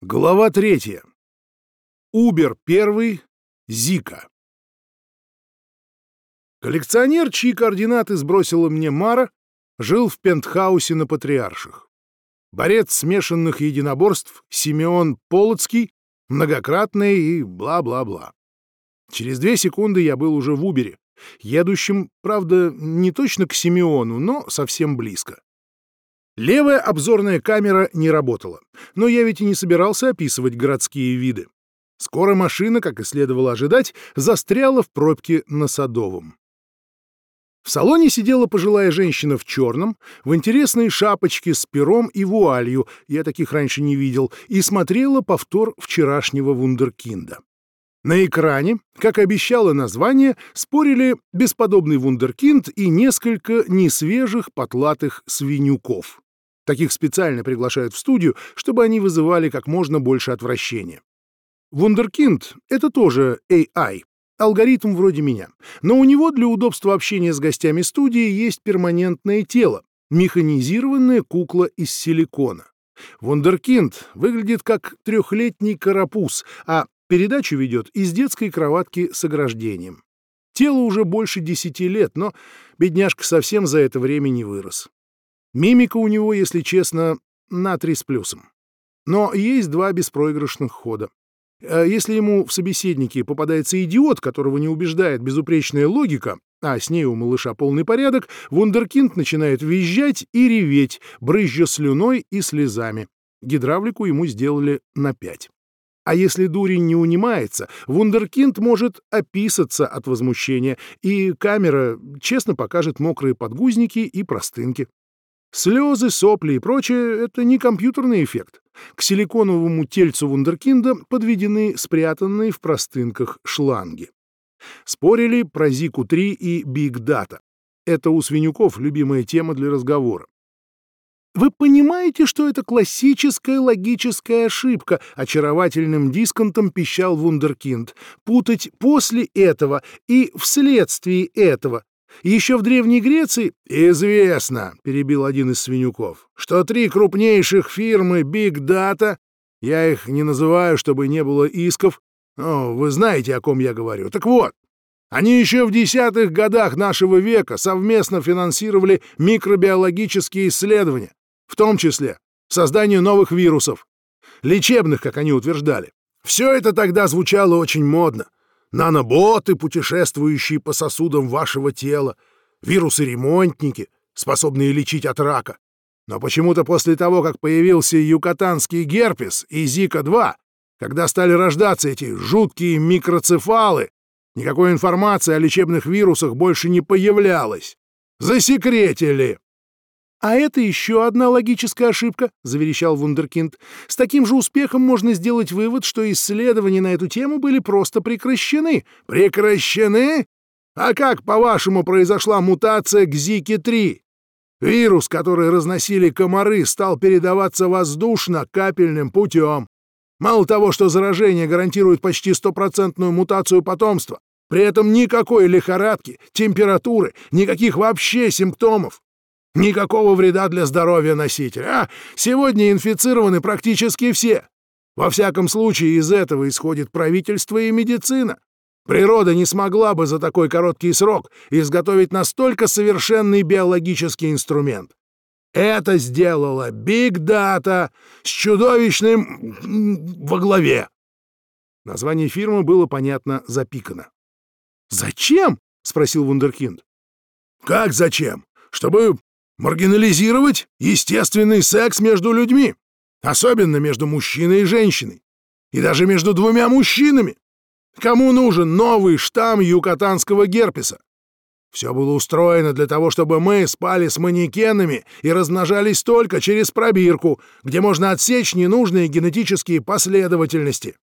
Глава третья. Убер первый. Зика. Коллекционер, чьи координаты сбросила мне Мара, жил в пентхаусе на Патриарших. Борец смешанных единоборств Симеон Полоцкий, многократный и бла-бла-бла. Через две секунды я был уже в Убере, едущем, правда, не точно к Симеону, но совсем близко. Левая обзорная камера не работала, но я ведь и не собирался описывать городские виды. Скоро машина, как и следовало ожидать, застряла в пробке на Садовом. В салоне сидела пожилая женщина в черном, в интересной шапочке с пером и вуалью, я таких раньше не видел, и смотрела повтор вчерашнего вундеркинда. На экране, как обещало название, спорили бесподобный вундеркинд и несколько несвежих потлатых свинюков. Таких специально приглашают в студию, чтобы они вызывали как можно больше отвращения. Вундеркинд — это тоже AI, алгоритм вроде меня. Но у него для удобства общения с гостями студии есть перманентное тело, механизированная кукла из силикона. Вундеркинд выглядит как трехлетний карапуз, а передачу ведет из детской кроватки с ограждением. Телу уже больше десяти лет, но бедняжка совсем за это время не вырос. Мимика у него, если честно, на три с плюсом. Но есть два беспроигрышных хода. А если ему в собеседнике попадается идиот, которого не убеждает безупречная логика, а с ней у малыша полный порядок, вундеркинд начинает визжать и реветь, брызжа слюной и слезами. Гидравлику ему сделали на пять. А если дурень не унимается, вундеркинд может описаться от возмущения, и камера честно покажет мокрые подгузники и простынки. Слезы, сопли и прочее — это не компьютерный эффект. К силиконовому тельцу вундеркинда подведены спрятанные в простынках шланги. Спорили про Зику-3 и Биг Дата. Это у свинюков любимая тема для разговора. Вы понимаете, что это классическая логическая ошибка, очаровательным дисконтом пищал Вундеркинд. Путать после этого и вследствие этого. Еще в Древней Греции известно, перебил один из свинюков, что три крупнейших фирмы Big Data, я их не называю, чтобы не было исков, но вы знаете, о ком я говорю. Так вот, они еще в десятых годах нашего века совместно финансировали микробиологические исследования, в том числе создание новых вирусов, лечебных, как они утверждали. Все это тогда звучало очень модно наноботы, путешествующие по сосудам вашего тела, вирусы-ремонтники, способные лечить от рака. Но почему-то после того, как появился юкатанский герпес и Зика-2, когда стали рождаться эти жуткие микроцефалы, никакой информации о лечебных вирусах больше не появлялось. Засекретили. «А это еще одна логическая ошибка», — заверещал Вундеркинд. «С таким же успехом можно сделать вывод, что исследования на эту тему были просто прекращены». «Прекращены? А как, по-вашему, произошла мутация к Зике-3? Вирус, который разносили комары, стал передаваться воздушно капельным путем. Мало того, что заражение гарантирует почти стопроцентную мутацию потомства, при этом никакой лихорадки, температуры, никаких вообще симптомов. Никакого вреда для здоровья носителя. А сегодня инфицированы практически все. Во всяком случае, из этого исходит правительство и медицина. Природа не смогла бы за такой короткий срок изготовить настолько совершенный биологический инструмент. Это сделала Биг Дата с чудовищным во главе. Название фирмы было, понятно, запикано. «Зачем?» — спросил Вундеркинд. «Как зачем? Чтобы маргинализировать естественный секс между людьми, особенно между мужчиной и женщиной, и даже между двумя мужчинами. Кому нужен новый штамм юкатанского герпеса? Все было устроено для того, чтобы мы спали с манекенами и размножались только через пробирку, где можно отсечь ненужные генетические последовательности.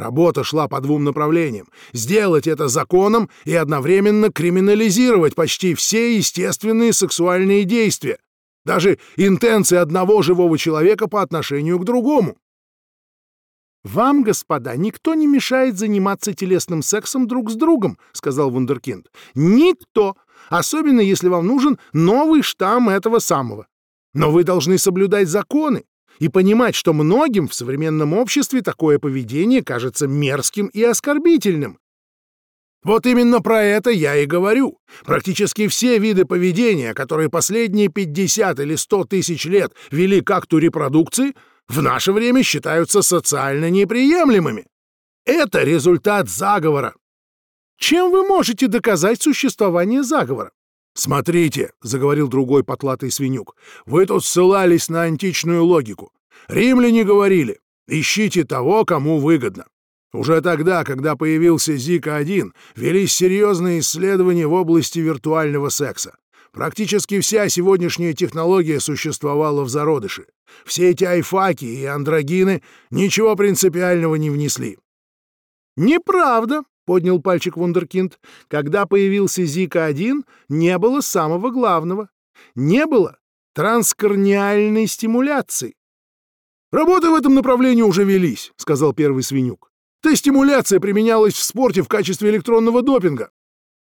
Работа шла по двум направлениям — сделать это законом и одновременно криминализировать почти все естественные сексуальные действия, даже интенции одного живого человека по отношению к другому. «Вам, господа, никто не мешает заниматься телесным сексом друг с другом», — сказал Вундеркинд. «Никто, особенно если вам нужен новый штамм этого самого. Но вы должны соблюдать законы, и понимать, что многим в современном обществе такое поведение кажется мерзким и оскорбительным. Вот именно про это я и говорю. Практически все виды поведения, которые последние 50 или 100 тысяч лет вели к акту репродукции, в наше время считаются социально неприемлемыми. Это результат заговора. Чем вы можете доказать существование заговора? «Смотрите», — заговорил другой потлатый свинюк, — «вы тут ссылались на античную логику. Римляне говорили, ищите того, кому выгодно. Уже тогда, когда появился Зика-1, велись серьезные исследования в области виртуального секса. Практически вся сегодняшняя технология существовала в зародыше. Все эти айфаки и андрогины ничего принципиального не внесли. «Неправда», — поднял пальчик Вундеркинд. «Когда появился Зика-1, не было самого главного. Не было транскорниальной стимуляции». «Работы в этом направлении уже велись», — сказал первый свинюк. Т-стимуляция применялась в спорте в качестве электронного допинга.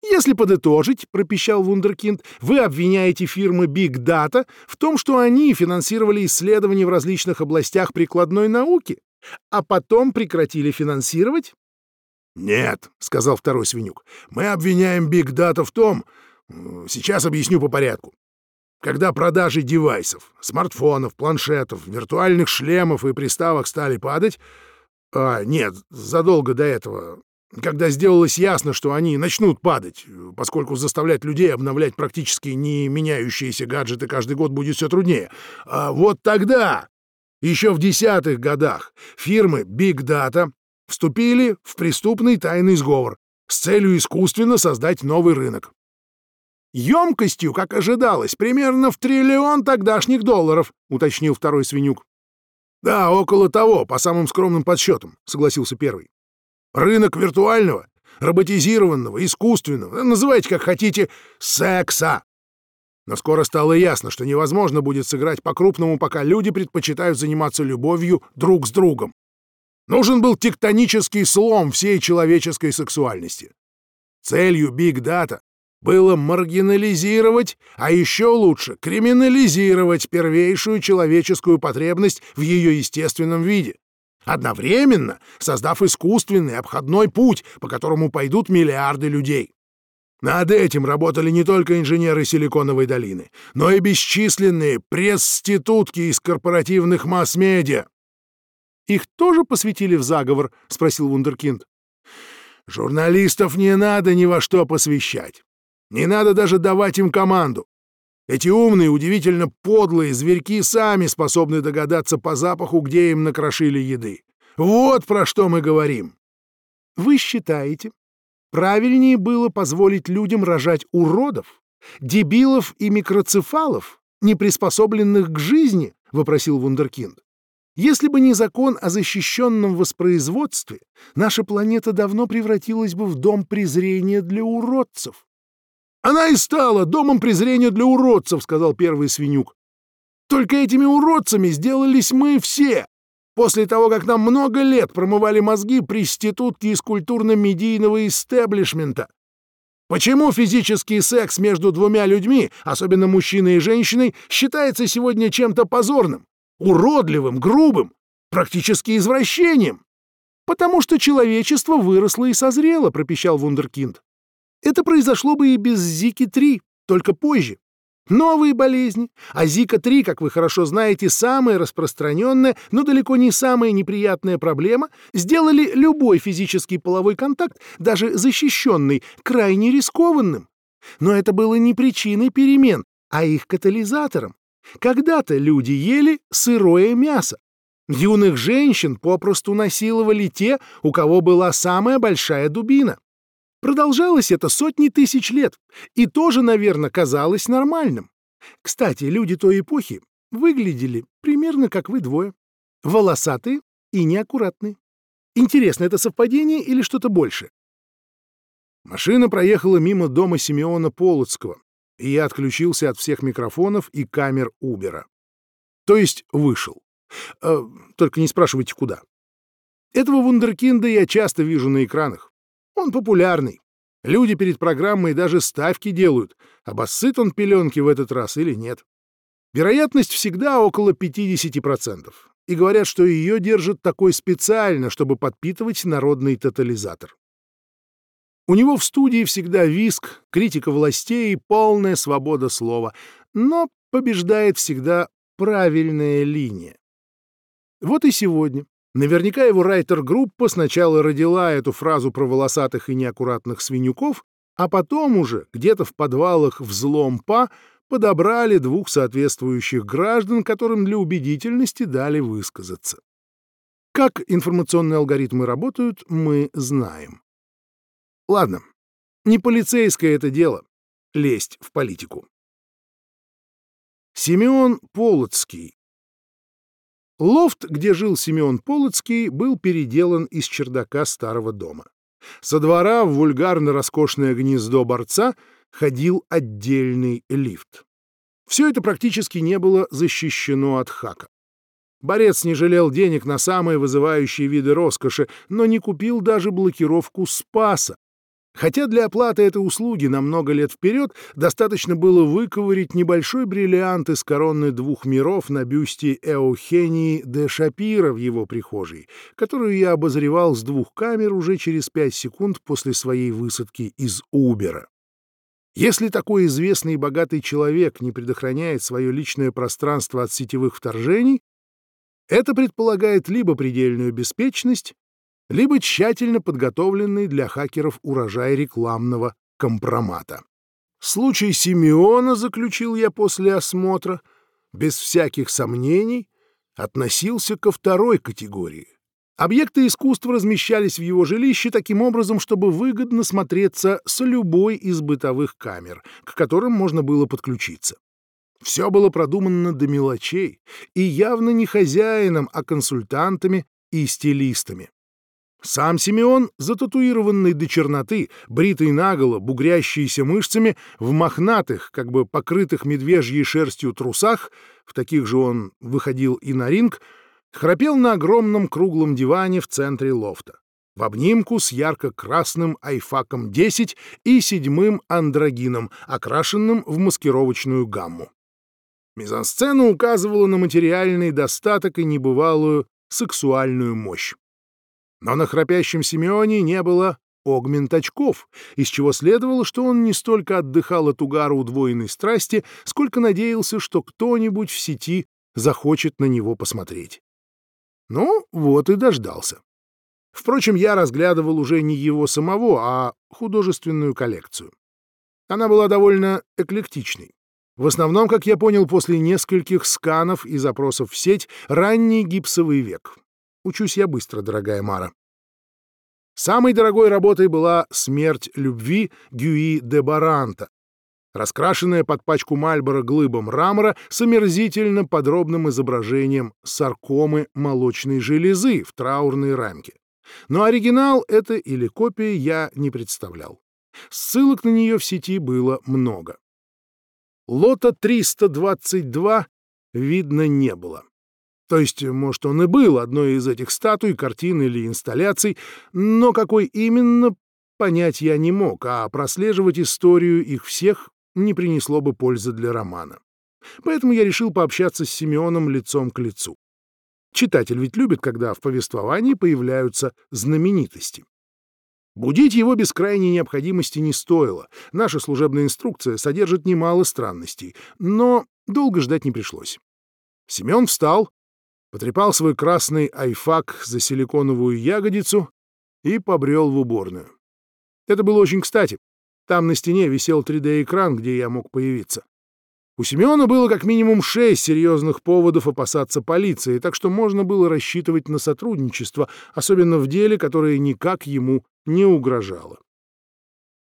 Если подытожить, пропищал Вундеркинд, вы обвиняете фирмы Big Data в том, что они финансировали исследования в различных областях прикладной науки, а потом прекратили финансировать? Нет, сказал второй свинюк. Мы обвиняем Big Data в том, сейчас объясню по порядку. Когда продажи девайсов, смартфонов, планшетов, виртуальных шлемов и приставок стали падать, а, нет, задолго до этого, когда сделалось ясно, что они начнут падать, поскольку заставлять людей обновлять практически не меняющиеся гаджеты каждый год будет все труднее. А вот тогда, еще в десятых годах, фирмы Big Data вступили в преступный тайный сговор с целью искусственно создать новый рынок. Емкостью, как ожидалось, примерно в триллион тогдашних долларов, уточнил второй свинюк. «Да, около того, по самым скромным подсчетам», — согласился первый. «Рынок виртуального, роботизированного, искусственного, называйте как хотите, секса». Но скоро стало ясно, что невозможно будет сыграть по-крупному, пока люди предпочитают заниматься любовью друг с другом. Нужен был тектонический слом всей человеческой сексуальности. Целью Data было маргинализировать, а еще лучше криминализировать первейшую человеческую потребность в ее естественном виде, одновременно создав искусственный обходной путь, по которому пойдут миллиарды людей. Над этим работали не только инженеры Силиконовой долины, но и бесчисленные пресститутки из корпоративных масс-медиа. «Их тоже посвятили в заговор?» — спросил Вундеркинд. «Журналистов не надо ни во что посвящать. Не надо даже давать им команду. Эти умные, удивительно подлые зверьки сами способны догадаться по запаху, где им накрошили еды. Вот про что мы говорим. Вы считаете, правильнее было позволить людям рожать уродов, дебилов и микроцефалов, не приспособленных к жизни? — вопросил Вундеркинд. Если бы не закон о защищенном воспроизводстве, наша планета давно превратилась бы в дом презрения для уродцев. Она и стала домом презрения для уродцев, сказал первый свинюк. Только этими уродцами сделались мы все. После того, как нам много лет промывали мозги проститутки из культурно-медийного истеблишмента. Почему физический секс между двумя людьми, особенно мужчиной и женщиной, считается сегодня чем-то позорным, уродливым, грубым, практически извращением? Потому что человечество выросло и созрело, пропищал Вундеркинд. Это произошло бы и без Зики-3, только позже. Новые болезни, а Зика-3, как вы хорошо знаете, самая распространенная, но далеко не самая неприятная проблема, сделали любой физический половой контакт, даже защищенный, крайне рискованным. Но это было не причиной перемен, а их катализатором. Когда-то люди ели сырое мясо. Юных женщин попросту насиловали те, у кого была самая большая дубина. Продолжалось это сотни тысяч лет и тоже, наверное, казалось нормальным. Кстати, люди той эпохи выглядели примерно как вы двое. Волосатые и неаккуратные. Интересно, это совпадение или что-то больше? Машина проехала мимо дома Симеона Полоцкого, и я отключился от всех микрофонов и камер Убера. То есть вышел. Э, только не спрашивайте, куда. Этого вундеркинда я часто вижу на экранах. Он популярный. Люди перед программой даже ставки делают, обоссыт он пеленки в этот раз или нет. Вероятность всегда около 50%. И говорят, что ее держат такой специально, чтобы подпитывать народный тотализатор. У него в студии всегда виск, критика властей и полная свобода слова, но побеждает всегда правильная линия. Вот и сегодня. Наверняка его райтер-группа сначала родила эту фразу про волосатых и неаккуратных свинюков, а потом уже где-то в подвалах взлом па подобрали двух соответствующих граждан, которым для убедительности дали высказаться. Как информационные алгоритмы работают, мы знаем. Ладно, не полицейское это дело — лезть в политику. Симеон Полоцкий. Лофт, где жил Симеон Полоцкий, был переделан из чердака старого дома. Со двора в вульгарно-роскошное гнездо борца ходил отдельный лифт. Все это практически не было защищено от хака. Борец не жалел денег на самые вызывающие виды роскоши, но не купил даже блокировку Спаса, Хотя для оплаты этой услуги на много лет вперед достаточно было выковырить небольшой бриллиант из короны двух миров на бюсте Эухении де Шапира в его прихожей, которую я обозревал с двух камер уже через пять секунд после своей высадки из Убера. Если такой известный и богатый человек не предохраняет свое личное пространство от сетевых вторжений, это предполагает либо предельную беспечность, либо тщательно подготовленный для хакеров урожай рекламного компромата. Случай Симеона, заключил я после осмотра, без всяких сомнений, относился ко второй категории. Объекты искусства размещались в его жилище таким образом, чтобы выгодно смотреться с любой из бытовых камер, к которым можно было подключиться. Все было продумано до мелочей и явно не хозяином, а консультантами и стилистами. Сам Симеон, зататуированный до черноты, бритый наголо, бугрящийся мышцами, в мохнатых, как бы покрытых медвежьей шерстью трусах, в таких же он выходил и на ринг, храпел на огромном круглом диване в центре лофта, в обнимку с ярко-красным айфаком 10 и седьмым андрогином, окрашенным в маскировочную гамму. Мизансцена указывала на материальный достаток и небывалую сексуальную мощь. Но на храпящем Симеоне не было огмент-очков, из чего следовало, что он не столько отдыхал от угара удвоенной страсти, сколько надеялся, что кто-нибудь в сети захочет на него посмотреть. Ну, вот и дождался. Впрочем, я разглядывал уже не его самого, а художественную коллекцию. Она была довольно эклектичной. В основном, как я понял после нескольких сканов и запросов в сеть, ранний гипсовый век. Учусь я быстро, дорогая Мара. Самой дорогой работой была «Смерть любви» Гюи де Баранта, раскрашенная под пачку Мальбора глыба мрамора с омерзительно подробным изображением саркомы молочной железы в траурной рамке. Но оригинал это или копия я не представлял. Ссылок на нее в сети было много. Лота 322 видно не было. То есть, может, он и был одной из этих статуй, картин или инсталляций, но какой именно, понять я не мог, а прослеживать историю их всех не принесло бы пользы для романа. Поэтому я решил пообщаться с Симеоном лицом к лицу. Читатель ведь любит, когда в повествовании появляются знаменитости. Будить его без крайней необходимости не стоило. Наша служебная инструкция содержит немало странностей, но долго ждать не пришлось. Семен встал, потрепал свой красный айфак за силиконовую ягодицу и побрел в уборную. Это было очень кстати. Там на стене висел 3D-экран, где я мог появиться. У Семена было как минимум шесть серьезных поводов опасаться полиции, так что можно было рассчитывать на сотрудничество, особенно в деле, которое никак ему не угрожало.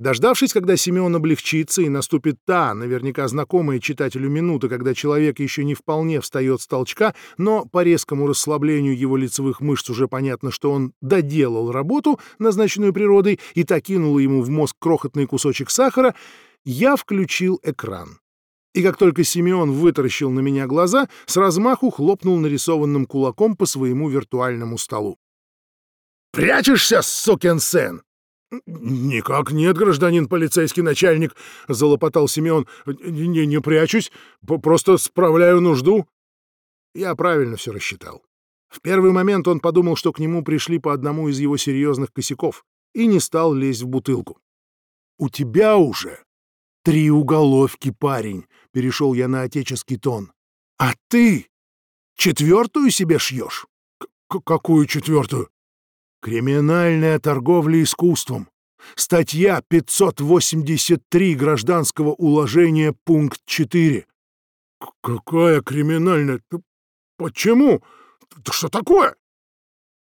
Дождавшись, когда Семен облегчится и наступит та, наверняка знакомая читателю минута, когда человек еще не вполне встает с толчка, но по резкому расслаблению его лицевых мышц уже понятно, что он доделал работу, назначенную природой, и так кинул ему в мозг крохотный кусочек сахара, я включил экран. И как только Симеон вытаращил на меня глаза, с размаху хлопнул нарисованным кулаком по своему виртуальному столу. «Прячешься, сукин сын! «Никак нет, гражданин полицейский начальник», — залопотал Семен. «Не, не прячусь, просто справляю нужду». Я правильно все рассчитал. В первый момент он подумал, что к нему пришли по одному из его серьезных косяков, и не стал лезть в бутылку. «У тебя уже три уголовки, парень», — перешел я на отеческий тон. «А ты четвертую себе шьешь?» «Какую четвертую?» «Криминальная торговля искусством. Статья 583 Гражданского уложения, пункт 4». «Какая криминальная? Почему? Что такое?»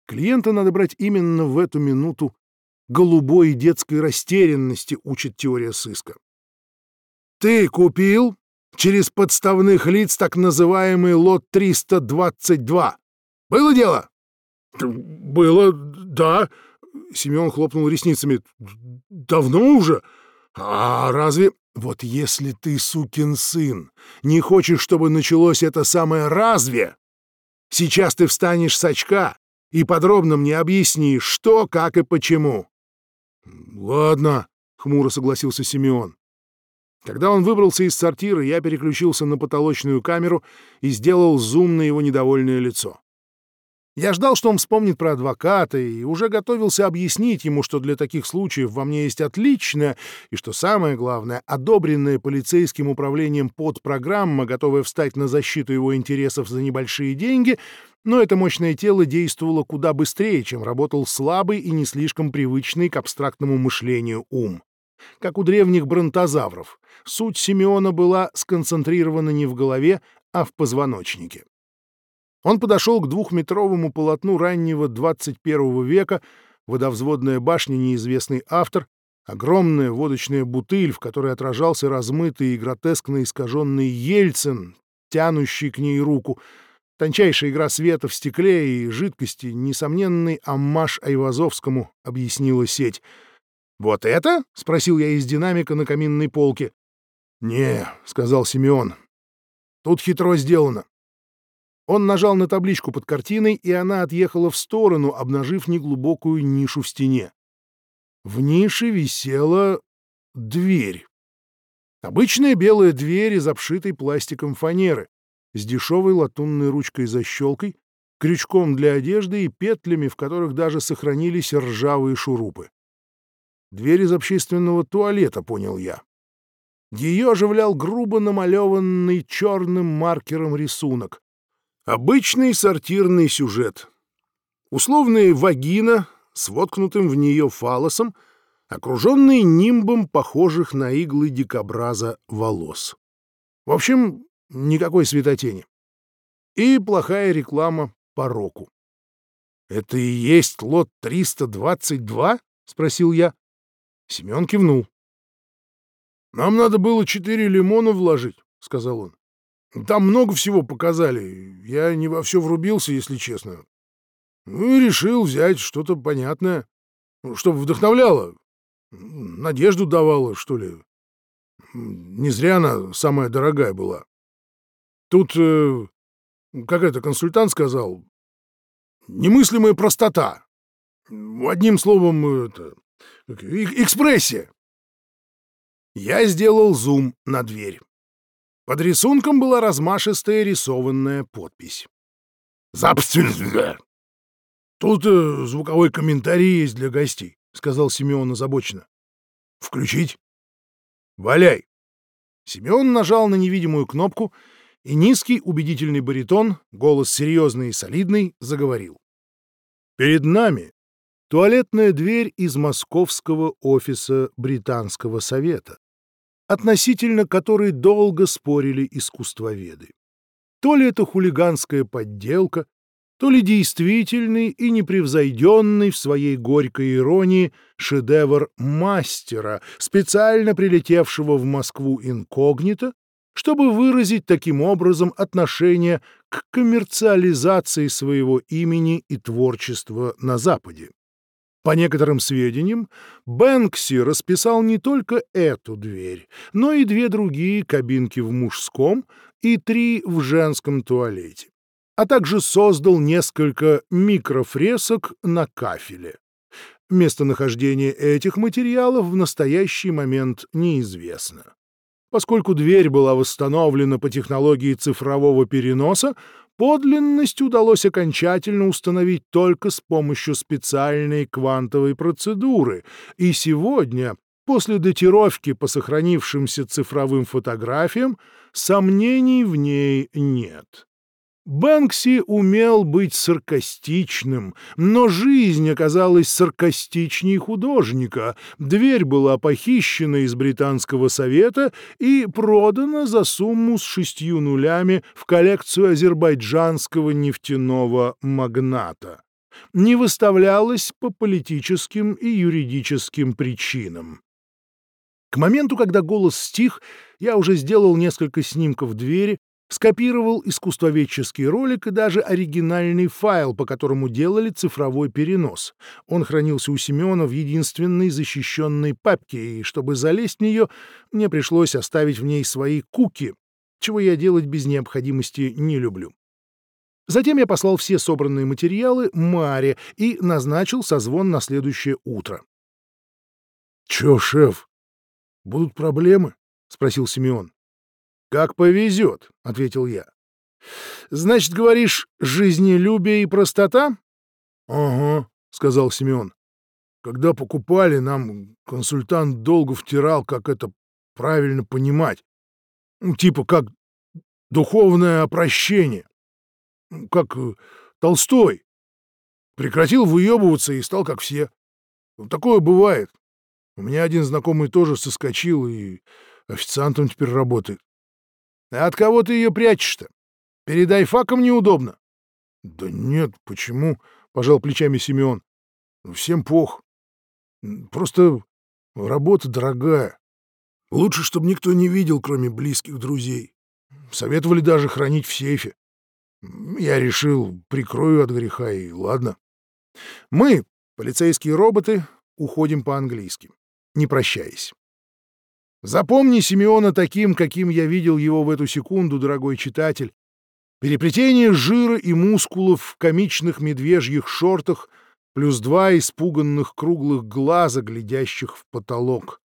Клиента надо брать именно в эту минуту голубой детской растерянности учит теория сыска. Ты купил через подставных лиц так называемый лот 322. Было дело? Было, да. Семен хлопнул ресницами. Давно уже? А разве... Вот если ты, сукин сын, не хочешь, чтобы началось это самое «разве», сейчас ты встанешь с очка и подробно мне объяснишь, что, как и почему. «Ладно», — хмуро согласился Симеон. Когда он выбрался из сортира, я переключился на потолочную камеру и сделал зум на его недовольное лицо. Я ждал, что он вспомнит про адвоката, и уже готовился объяснить ему, что для таких случаев во мне есть отличная и, что самое главное, одобренная полицейским управлением подпрограмма, готовая встать на защиту его интересов за небольшие деньги, но это мощное тело действовало куда быстрее, чем работал слабый и не слишком привычный к абстрактному мышлению ум. Как у древних бронтозавров, суть Симеона была сконцентрирована не в голове, а в позвоночнике. Он подошел к двухметровому полотну раннего 21 века, водовзводная башня неизвестный автор, огромная водочная бутыль, в которой отражался размытый и гротескно искаженный Ельцин, тянущий к ней руку, тончайшая игра света в стекле и жидкости, несомненный аммаж Айвазовскому, объяснила сеть. «Вот это?» — спросил я из динамика на каминной полке. «Не», — сказал Симеон. «Тут хитро сделано. Он нажал на табличку под картиной, и она отъехала в сторону, обнажив неглубокую нишу в стене. В нише висела дверь. Обычная белая дверь из обшитой пластиком фанеры, с дешевой латунной ручкой-защелкой, крючком для одежды и петлями, в которых даже сохранились ржавые шурупы. Дверь из общественного туалета, понял я. Ее оживлял грубо намалеванный черным маркером рисунок. Обычный сортирный сюжет. Условная вагина с воткнутым в нее фалосом, окруженный нимбом похожих на иглы дикобраза волос. В общем, никакой светотени. И плохая реклама по року. «Это и есть лот 322?» — спросил я. Семен кивнул. «Нам надо было четыре лимона вложить», — сказал он. Там много всего показали. Я не во все врубился, если честно. Ну и решил взять что-то понятное, чтобы вдохновляло. Надежду давало, что ли. Не зря она самая дорогая была. Тут, э, как это консультант сказал, немыслимая простота. Одним словом, это, экспрессия. Я сделал зум на дверь. Под рисунком была размашистая рисованная подпись. «Запственно!» «Тут э, звуковой комментарий есть для гостей», — сказал Симеон озабоченно. «Включить?» «Валяй!» Симеон нажал на невидимую кнопку, и низкий убедительный баритон, голос серьезный и солидный, заговорил. «Перед нами туалетная дверь из московского офиса Британского совета относительно которой долго спорили искусствоведы. То ли это хулиганская подделка, то ли действительный и непревзойденный в своей горькой иронии шедевр мастера, специально прилетевшего в Москву инкогнито, чтобы выразить таким образом отношение к коммерциализации своего имени и творчества на Западе. По некоторым сведениям, Бэнкси расписал не только эту дверь, но и две другие кабинки в мужском и три в женском туалете, а также создал несколько микрофресок на кафеле. Местонахождение этих материалов в настоящий момент неизвестно. Поскольку дверь была восстановлена по технологии цифрового переноса, подлинность удалось окончательно установить только с помощью специальной квантовой процедуры, и сегодня, после датировки по сохранившимся цифровым фотографиям, сомнений в ней нет. Бэнкси умел быть саркастичным, но жизнь оказалась саркастичней художника. Дверь была похищена из Британского совета и продана за сумму с шестью нулями в коллекцию азербайджанского нефтяного магната. Не выставлялась по политическим и юридическим причинам. К моменту, когда голос стих, я уже сделал несколько снимков двери, скопировал искусствоведческий ролик и даже оригинальный файл, по которому делали цифровой перенос. Он хранился у Семена в единственной защищенной папке, и чтобы залезть в нее, мне пришлось оставить в ней свои куки, чего я делать без необходимости не люблю. Затем я послал все собранные материалы Маре и назначил созвон на следующее утро. — Чё, шеф, будут проблемы? — спросил Симеон. «Как повезет», — ответил я. «Значит, говоришь, жизнелюбие и простота?» «Ага», — сказал Семен. «Когда покупали, нам консультант долго втирал, как это правильно понимать. Ну, типа как духовное опрощение. Как э, Толстой. Прекратил выебываться и стал как все. Такое бывает. У меня один знакомый тоже соскочил и официантом теперь работает. От кого ты ее прячешь-то? Перед айфаком неудобно. — Да нет, почему? — пожал плечами Симеон. — Всем пох. Просто работа дорогая. Лучше, чтобы никто не видел, кроме близких друзей. Советовали даже хранить в сейфе. Я решил, прикрою от греха, и ладно. Мы, полицейские роботы, уходим по-английски, не прощаясь. Запомни Симеона таким, каким я видел его в эту секунду, дорогой читатель. Переплетение жира и мускулов в комичных медвежьих шортах плюс два испуганных круглых глаза, глядящих в потолок.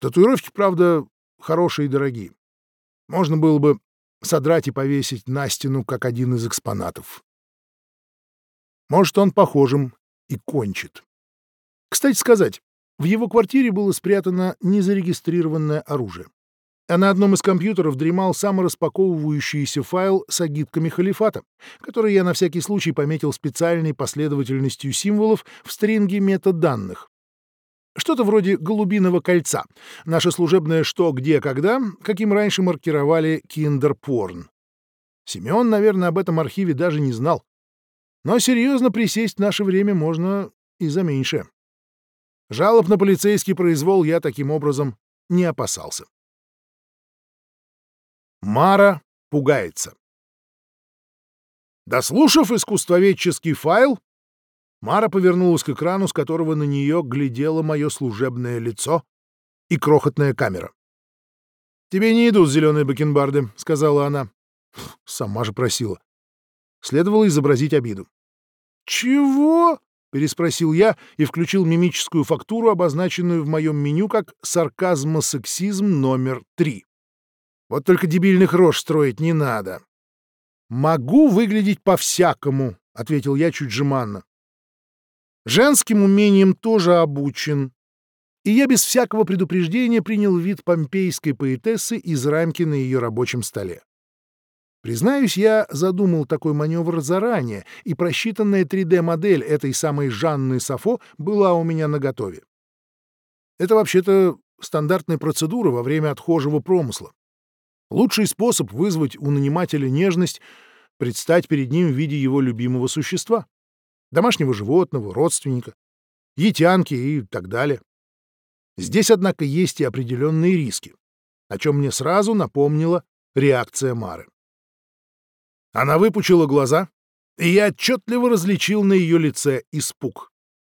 Татуировки, правда, хорошие и дорогие. Можно было бы содрать и повесить на стену, как один из экспонатов. Может, он похожим и кончит. Кстати сказать, в его квартире было спрятано незарегистрированное оружие. А на одном из компьютеров дремал самораспаковывающийся файл с агитками халифата, который я на всякий случай пометил специальной последовательностью символов в стринге метаданных. Что-то вроде голубиного кольца. Наше служебное «что, где, когда», каким раньше маркировали киндерпорн. Семен, наверное, об этом архиве даже не знал. Но серьезно присесть в наше время можно и за меньшее. Жалоб на полицейский произвол я таким образом не опасался. Мара пугается. Дослушав искусствоведческий файл, Мара повернулась к экрану, с которого на нее глядело мое служебное лицо и крохотная камера. «Тебе не идут зеленые бакенбарды», — сказала она. Сама же просила. Следовало изобразить обиду. «Чего?» — переспросил я и включил мимическую фактуру, обозначенную в моем меню как «сарказмосексизм номер три». Вот только дебильных рож строить не надо. «Могу выглядеть по-всякому», — ответил я чуть жеманно. «Женским умением тоже обучен». И я без всякого предупреждения принял вид помпейской поэтессы из рамки на ее рабочем столе. Признаюсь, я задумал такой маневр заранее, и просчитанная 3D-модель этой самой Жанны Сафо была у меня наготове. Это вообще-то стандартная процедура во время отхожего промысла. Лучший способ вызвать у нанимателя нежность — предстать перед ним в виде его любимого существа. Домашнего животного, родственника, етянки и так далее. Здесь, однако, есть и определенные риски, о чем мне сразу напомнила реакция Мары. Она выпучила глаза, и я отчетливо различил на ее лице испуг.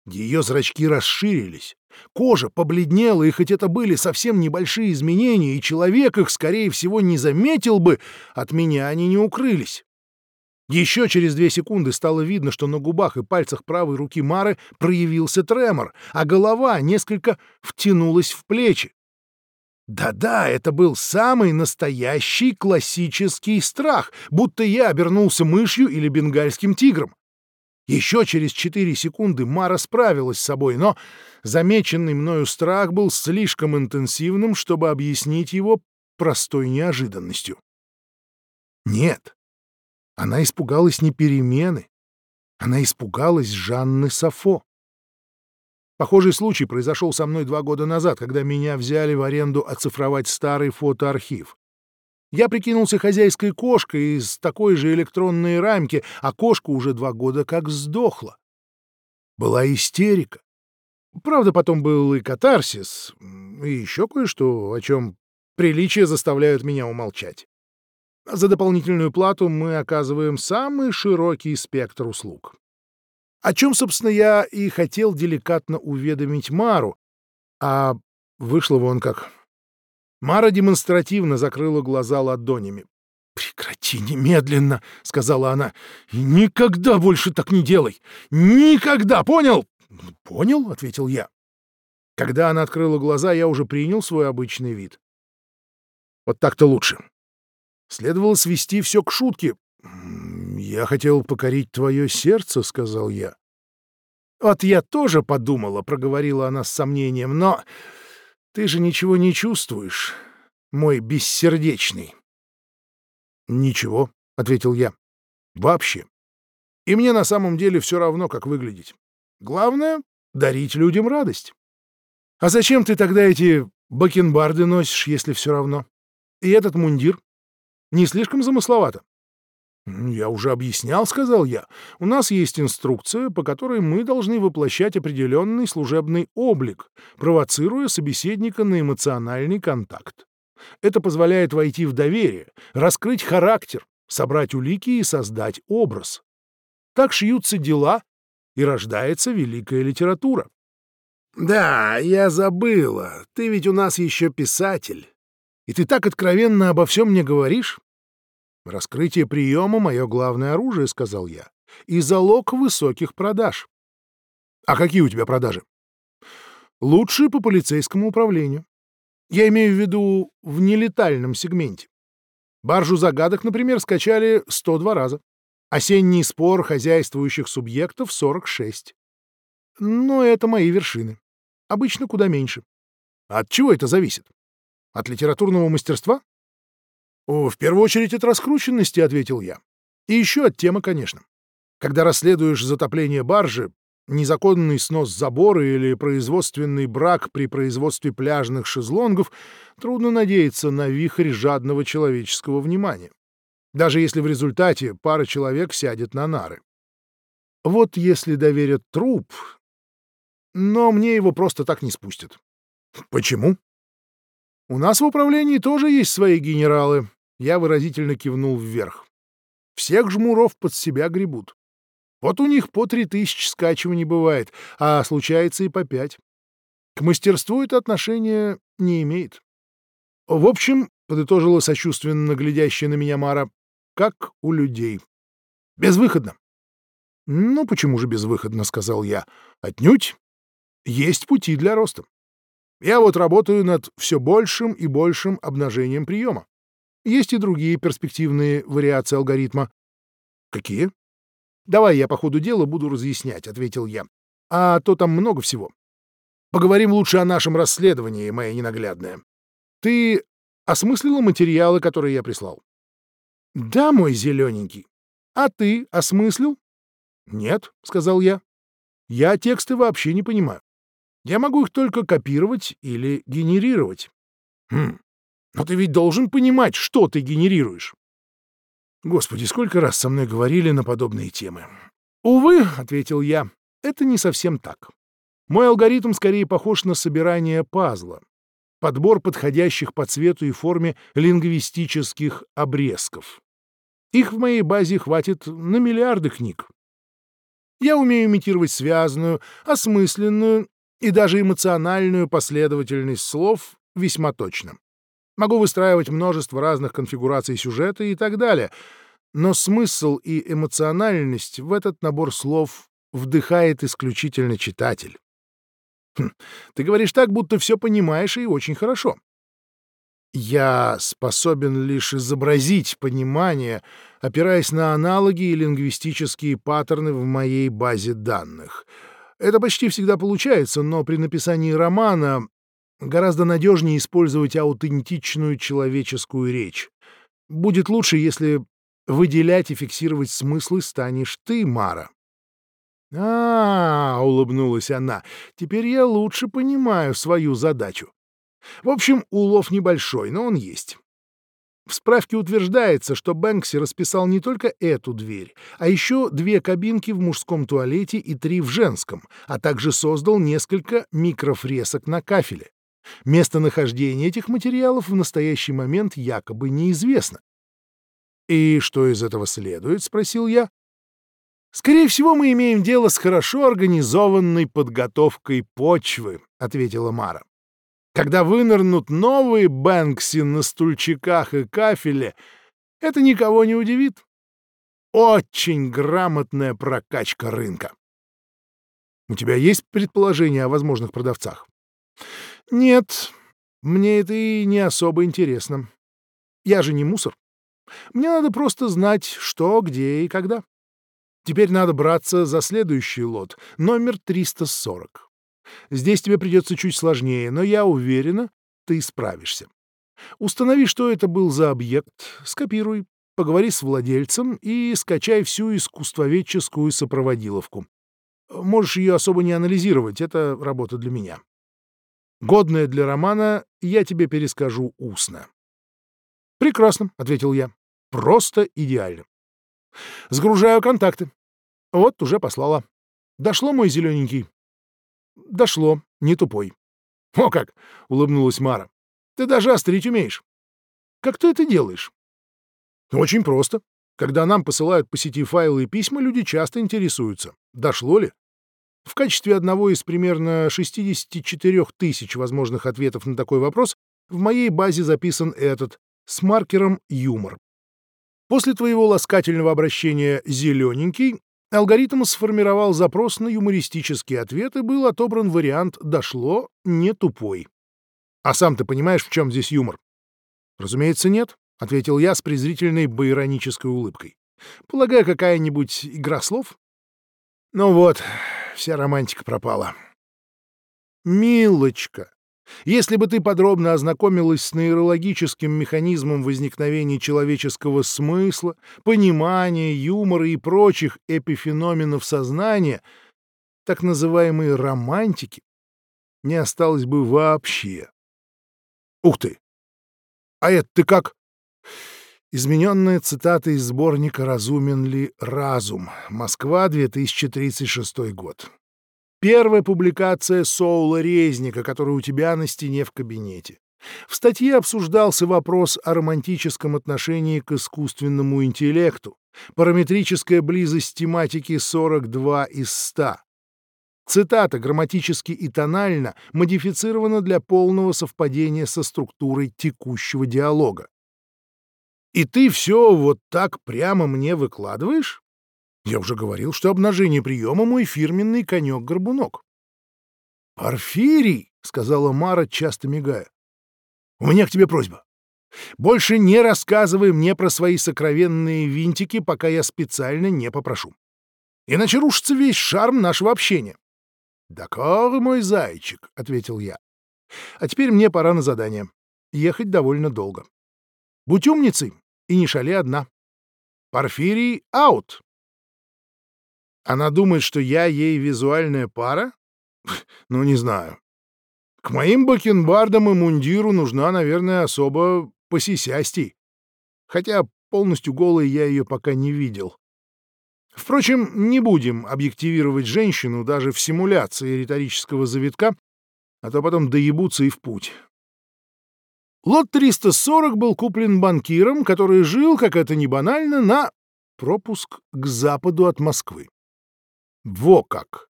Ее зрачки расширились, кожа побледнела, и хоть это были совсем небольшие изменения, и человек их, скорее всего, не заметил бы, от меня они не укрылись. Еще через две секунды стало видно, что на губах и пальцах правой руки Мары проявился тремор, а голова несколько втянулась в плечи. Да-да, это был самый настоящий классический страх, будто я обернулся мышью или бенгальским тигром. Еще через четыре секунды Мара справилась с собой, но замеченный мною страх был слишком интенсивным, чтобы объяснить его простой неожиданностью. Нет, она испугалась не перемены, она испугалась Жанны Сафо. Похожий случай произошел со мной два года назад, когда меня взяли в аренду оцифровать старый фотоархив. Я прикинулся хозяйской кошкой из такой же электронной рамки, а кошка уже два года как сдохла. Была истерика. Правда, потом был и катарсис, и еще кое-что, о чем приличия заставляют меня умолчать. За дополнительную плату мы оказываем самый широкий спектр услуг. О чем, собственно, я и хотел деликатно уведомить Мару, а вышло вон как. Мара демонстративно закрыла глаза ладонями. «Прекрати немедленно!» — сказала она. «И никогда больше так не делай! Никогда! Понял?» «Понял?» — ответил я. Когда она открыла глаза, я уже принял свой обычный вид. Вот так-то лучше. Следовало свести все к шутке. «Я хотел покорить твое сердце», — сказал я. «Вот я тоже подумала», — проговорила она с сомнением, «но ты же ничего не чувствуешь, мой бессердечный». «Ничего», — ответил я. «Вообще. И мне на самом деле все равно, как выглядеть. Главное — дарить людям радость. А зачем ты тогда эти бакенбарды носишь, если все равно? И этот мундир? Не слишком замысловато? «Я уже объяснял», — сказал я. «У нас есть инструкция, по которой мы должны воплощать определенный служебный облик, провоцируя собеседника на эмоциональный контакт. Это позволяет войти в доверие, раскрыть характер, собрать улики и создать образ. Так шьются дела, и рождается великая литература». «Да, я забыла. Ты ведь у нас еще писатель. И ты так откровенно обо всем мне говоришь?» «Раскрытие приема — мое главное оружие», — сказал я, — «и залог высоких продаж». «А какие у тебя продажи?» «Лучшие по полицейскому управлению. Я имею в виду в нелетальном сегменте. Баржу загадок, например, скачали 102 раза. Осенний спор хозяйствующих субъектов — 46. Но это мои вершины. Обычно куда меньше. От чего это зависит? От литературного мастерства? О, в первую очередь от раскрученности, ответил я. И еще от темы, конечно. Когда расследуешь затопление баржи, незаконный снос забора или производственный брак при производстве пляжных шезлонгов, трудно надеяться на вихрь жадного человеческого внимания. Даже если в результате пара человек сядет на нары. Вот если доверят труп... Но мне его просто так не спустят. Почему? У нас в управлении тоже есть свои генералы. Я выразительно кивнул вверх. Всех жмуров под себя гребут. Вот у них по три тысячи скачиваний бывает, а случается и по пять. К мастерству это отношение не имеет. В общем, подытожила сочувственно глядящая на меня Мара, как у людей. Безвыходно. Ну, почему же безвыходно, сказал я. Отнюдь. Есть пути для роста. Я вот работаю над все большим и большим обнажением приема. Есть и другие перспективные вариации алгоритма. Какие? Давай я по ходу дела буду разъяснять, ответил я. А то там много всего. Поговорим лучше о нашем расследовании, моя ненаглядная. Ты осмыслила материалы, которые я прислал? Да, мой зелененький. А ты осмыслил? Нет, сказал я. Я тексты вообще не понимаю. Я могу их только копировать или генерировать. Хм, но ты ведь должен понимать, что ты генерируешь. Господи, сколько раз со мной говорили на подобные темы. Увы, — ответил я, — это не совсем так. Мой алгоритм скорее похож на собирание пазла. Подбор подходящих по цвету и форме лингвистических обрезков. Их в моей базе хватит на миллиарды книг. Я умею имитировать связанную, осмысленную и даже эмоциональную последовательность слов весьма точно. Могу выстраивать множество разных конфигураций сюжета и так далее. но смысл и эмоциональность в этот набор слов вдыхает исключительно читатель. Хм, ты говоришь так, будто все понимаешь и очень хорошо. Я способен лишь изобразить понимание, опираясь на аналоги и лингвистические паттерны в моей базе данных. Это почти всегда получается, но при написании романа гораздо надежнее использовать аутентичную человеческую речь. Будет лучше, если выделять и фиксировать смыслы станешь ты, Мара. А, -а, -а улыбнулась она. Теперь я лучше понимаю свою задачу. В общем, улов небольшой, но он есть. В справке утверждается, что Бэнкси расписал не только эту дверь, а еще две кабинки в мужском туалете и три в женском, а также создал несколько микрофресок на кафеле. Местонахождение этих материалов в настоящий момент якобы неизвестно. «И что из этого следует?» — спросил я. «Скорее всего, мы имеем дело с хорошо организованной подготовкой почвы», — ответила Мара. Когда вынырнут новые Бэнкси на стульчиках и кафеле, это никого не удивит. Очень грамотная прокачка рынка. У тебя есть предположение о возможных продавцах? Нет, мне это и не особо интересно. Я же не мусор. Мне надо просто знать, что, где и когда. Теперь надо браться за следующий лот, номер 340. Здесь тебе придется чуть сложнее, но я уверена, ты справишься. Установи, что это был за объект, скопируй, поговори с владельцем и скачай всю искусствоведческую сопроводиловку. Можешь ее особо не анализировать, это работа для меня. Годная для романа я тебе перескажу устно. «Прекрасно», — ответил я. «Просто идеально». «Сгружаю контакты. Вот, уже послала. Дошло, мой зелененький?» Дошло, не тупой. О как! улыбнулась Мара. Ты даже острить умеешь. Как ты это делаешь? Очень просто. Когда нам посылают по сети файлы и письма, люди часто интересуются, дошло ли. В качестве одного из примерно 64 тысяч возможных ответов на такой вопрос в моей базе записан этот с маркером «юмор». После твоего ласкательного обращения «зелененький» Алгоритм сформировал запрос на юмористический ответ, и был отобран вариант «дошло» не тупой. А сам ты понимаешь, в чем здесь юмор? Разумеется, нет, — ответил я с презрительной байронической улыбкой. Полагаю, какая-нибудь игра слов? Ну вот, вся романтика пропала. Милочка, если бы ты подробно ознакомилась с нейрологическим механизмом возникновения человеческого смысла, понимания, юмора и прочих эпифеноменов сознания, так называемой романтики, не осталось бы вообще. Ух ты! А это ты как? Измененная цитата из сборника «Разумен ли разум?» Москва, 2036 год. Первая публикация Соула Резника, которая у тебя на стене в кабинете. В статье обсуждался вопрос о романтическом отношении к искусственному интеллекту, параметрическая близость тематики 42 из 100. Цитата грамматически и тонально модифицирована для полного совпадения со структурой текущего диалога. И ты все вот так прямо мне выкладываешь? Я уже говорил, что обнажение приема — мой фирменный конек-горбунок. «Порфирий!» — сказала Мара, часто мигая. «У меня к тебе просьба. Больше не рассказывай мне про свои сокровенные винтики, пока я специально не попрошу. Иначе рушится весь шарм нашего общения». «Дакор, мой зайчик», — ответил я. «А теперь мне пора на задание. Ехать довольно долго. Будь умницей и не шали одна. Порфирий аут!» Она думает, что я ей визуальная пара? Ну, не знаю. К моим бакенбардам и мундиру нужна, наверное, особо посисястей. Хотя полностью голой я ее пока не видел. Впрочем, не будем объективировать женщину даже в симуляции риторического завитка, а то потом доебутся и в путь. Лот 340 был куплен банкиром, который жил, как это не банально, на пропуск к западу от Москвы. Во как!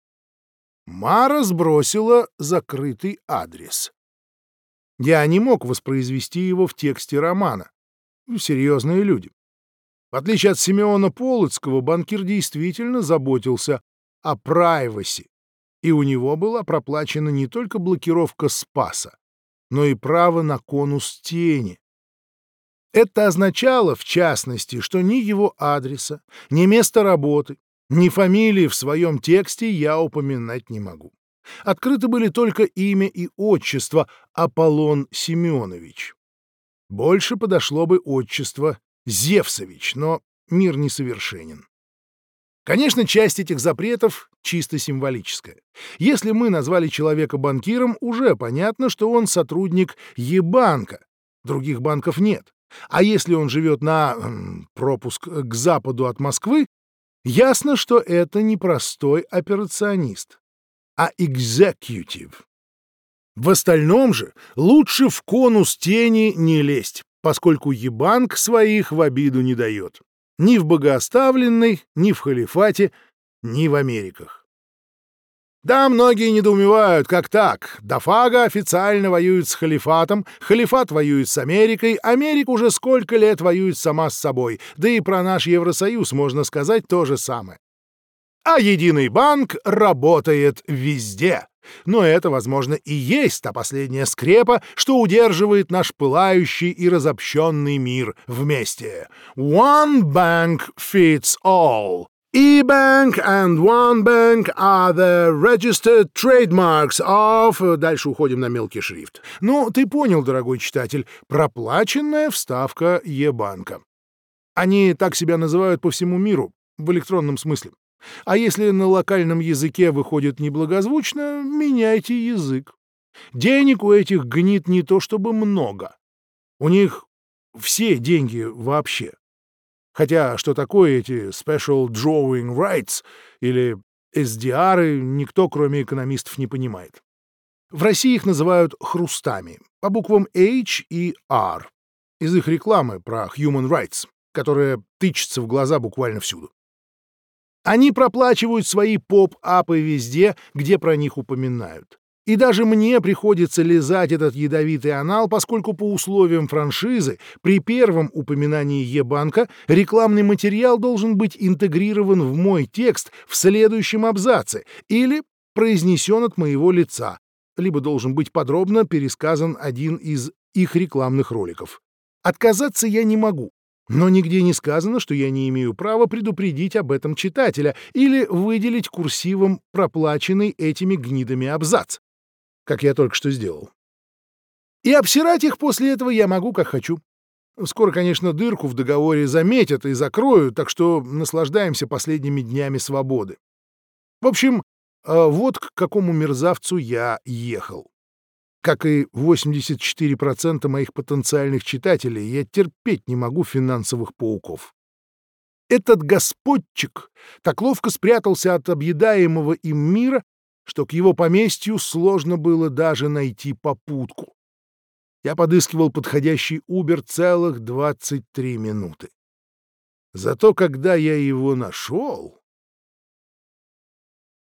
Мара сбросила закрытый адрес. Я не мог воспроизвести его в тексте романа. Серьезные люди. В отличие от Симеона Полоцкого, банкир действительно заботился о прайваси, и у него была проплачена не только блокировка Спаса, но и право на конус тени. Это означало, в частности, что ни его адреса, ни места работы, ни фамилии в своем тексте я упоминать не могу. Открыты были только имя и отчество Аполлон Семенович. Больше подошло бы отчество Зевсович, но мир несовершенен. Конечно, часть этих запретов чисто символическая. Если мы назвали человека банкиром, уже понятно, что он сотрудник Ебанка. Других банков нет. А если он живет на пропуск к западу от Москвы, ясно, что это не простой операционист, а экзекьютив. В остальном же лучше в конус тени не лезть, поскольку Ебанк своих в обиду не дает. Ни в богооставленной, ни в халифате, ни в Америках. Да, многие недоумевают, как так? Дафага официально воюет с халифатом, халифат воюет с Америкой, Америка уже сколько лет воюет сама с собой, да и про наш Евросоюз можно сказать то же самое. А единый банк работает везде. Но это, возможно, и есть та последняя скрепа, что удерживает наш пылающий и разобщенный мир вместе. One bank fits all. E-Bank and One Bank are the registered trademarks of... Дальше уходим на мелкий шрифт. Ну, ты понял, дорогой читатель, проплаченная вставка E-банка. Они так себя называют по всему миру, в электронном смысле. А если на локальном языке выходит неблагозвучно, меняйте язык. Денег у этих гнит не то чтобы много. У них все деньги вообще. Хотя что такое эти Special Drawing Rights или SDR, никто, кроме экономистов, не понимает. В России их называют хрустами, по буквам H и R, из их рекламы про Human Rights, которая тычется в глаза буквально всюду. Они проплачивают свои поп-апы везде, где про них упоминают. И даже мне приходится лизать этот ядовитый анал, поскольку по условиям франшизы при первом упоминании Е-банка рекламный материал должен быть интегрирован в мой текст в следующем абзаце или произнесен от моего лица, либо должен быть подробно пересказан один из их рекламных роликов. Отказаться я не могу, но нигде не сказано, что я не имею права предупредить об этом читателя или выделить курсивом проплаченный этими гнидами абзац, как я только что сделал. И обсирать их после этого я могу, как хочу. Скоро, конечно, дырку в договоре заметят и закроют, так что наслаждаемся последними днями свободы. В общем, э, вот к какому мерзавцу я ехал. Как и 84% моих потенциальных читателей, я терпеть не могу финансовых пауков. Этот господчик так ловко спрятался от объедаемого им мира, что к его поместью сложно было даже найти попутку. Я подыскивал подходящий Убер целых 23 минуты. Зато когда я его нашел...